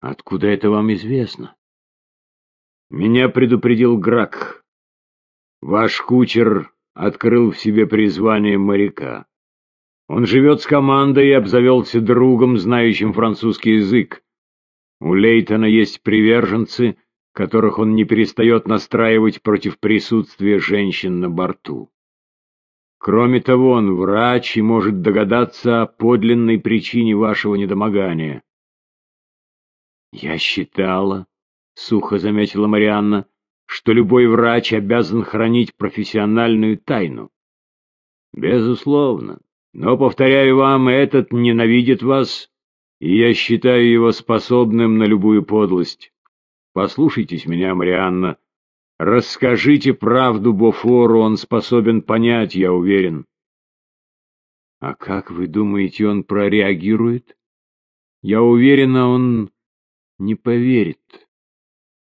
Откуда это вам известно? Меня предупредил Грак. Ваш кучер открыл в себе призвание моряка. Он живет с командой и обзавелся другом, знающим французский язык. У Лейтона есть приверженцы, которых он не перестает настраивать против присутствия женщин на борту. Кроме того, он врач и может догадаться о подлинной причине вашего недомогания. «Я считала», — сухо заметила Марианна, — «что любой врач обязан хранить профессиональную тайну». «Безусловно. Но, повторяю вам, этот ненавидит вас, и я считаю его способным на любую подлость. Послушайтесь меня, Марианна. Расскажите правду Бофору, он способен понять, я уверен». «А как вы думаете, он прореагирует?» «Я уверена, он не поверит.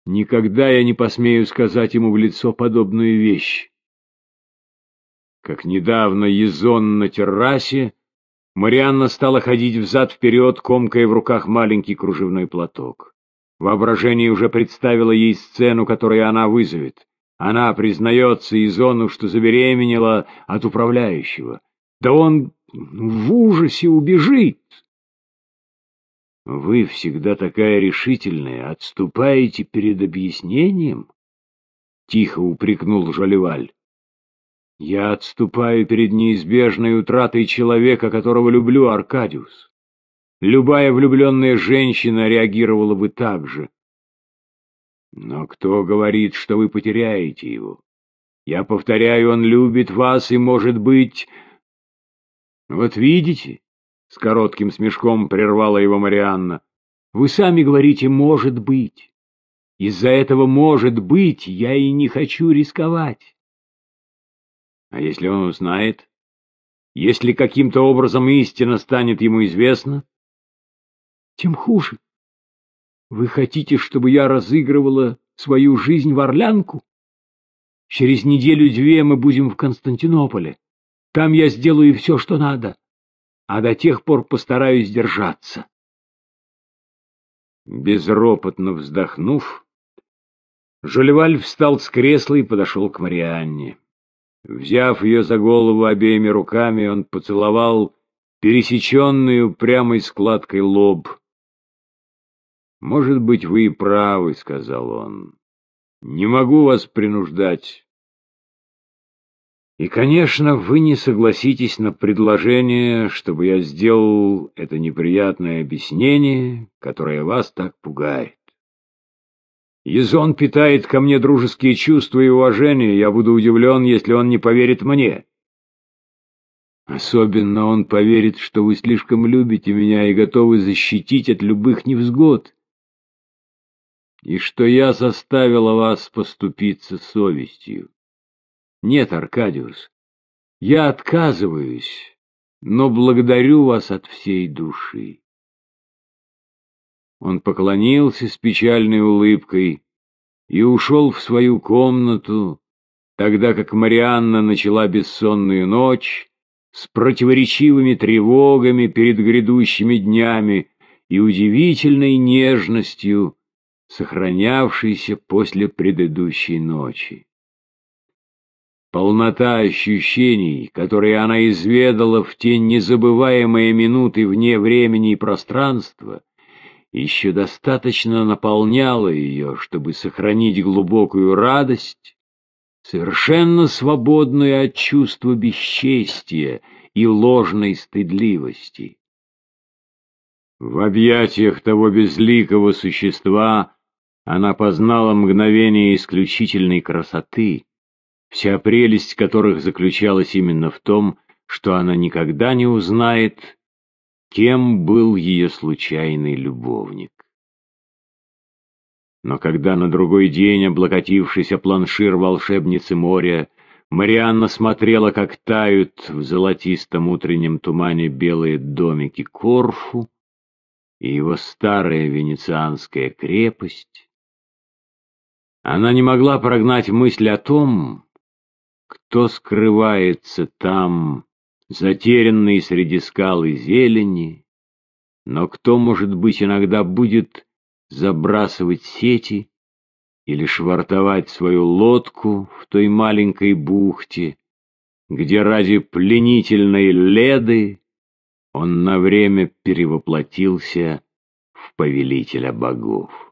Никогда я не посмею сказать ему в лицо подобную вещь. Как недавно Езон на террасе, Марианна стала ходить взад-вперед, комкая в руках маленький кружевной платок. Воображение уже представило ей сцену, которую она вызовет. Она признается Изону, что забеременела от управляющего. Да он в ужасе убежит. Вы всегда такая решительная, отступаете перед объяснением? Тихо упрекнул Жолеваль. Я отступаю перед неизбежной утратой человека, которого люблю, Аркадиус. Любая влюбленная женщина реагировала бы так же. Но кто говорит, что вы потеряете его? Я повторяю, он любит вас и, может быть... Вот видите, — с коротким смешком прервала его Марианна. «Вы сами говорите «может быть». Из-за этого «может быть» я и не хочу рисковать». А если он узнает? Если каким-то образом истина станет ему известна? Тем хуже. Вы хотите, чтобы я разыгрывала свою жизнь в Орлянку? Через неделю-две мы будем в Константинополе. Там я сделаю все, что надо а до тех пор постараюсь держаться. Безропотно вздохнув, Жолеваль встал с кресла и подошел к Марианне. Взяв ее за голову обеими руками, он поцеловал пересеченную прямой складкой лоб. «Может быть, вы и правы», — сказал он. «Не могу вас принуждать. И, конечно, вы не согласитесь на предложение, чтобы я сделал это неприятное объяснение, которое вас так пугает. Езон питает ко мне дружеские чувства и уважение, я буду удивлен, если он не поверит мне. Особенно он поверит, что вы слишком любите меня и готовы защитить от любых невзгод, и что я заставила вас поступиться совестью. Нет, Аркадиус, я отказываюсь, но благодарю вас от всей души. Он поклонился с печальной улыбкой и ушел в свою комнату, тогда как Марианна начала бессонную ночь с противоречивыми тревогами перед грядущими днями и удивительной нежностью, сохранявшейся после предыдущей ночи. Полнота ощущений, которые она изведала в те незабываемые минуты вне времени и пространства, еще достаточно наполняла ее, чтобы сохранить глубокую радость, совершенно свободную от чувства бесчестия и ложной стыдливости. В объятиях того безликого существа она познала мгновение исключительной красоты, вся прелесть которых заключалась именно в том, что она никогда не узнает, кем был ее случайный любовник. Но когда на другой день, облокотившись о планшир волшебницы моря, Марианна смотрела, как тают в золотистом утреннем тумане белые домики Корфу и его старая венецианская крепость, она не могла прогнать мысль о том, кто скрывается там, затерянный среди скал и зелени, но кто, может быть, иногда будет забрасывать сети или швартовать свою лодку в той маленькой бухте, где ради пленительной леды он на время перевоплотился в повелителя богов.